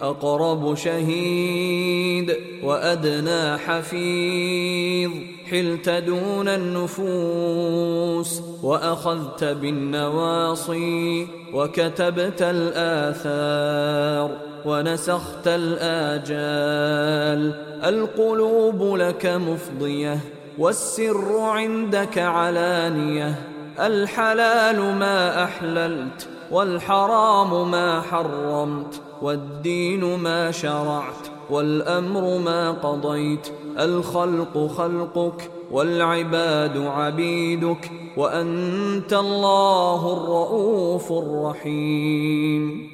أقرب شهيد وأدنى حفيظ. حلت دون النفوس وأخذت بالنواصي وكتبت الآثار ونسخت الآجال. القلوب لك مفضية والسر عندك علانية. الحلال ما أحللت والحرام ما حرمت والدين ما شرعت والأمر ما قضيت. الخلق خلقك والعباد عبيدك وأنت الله الرؤوف الرحيم.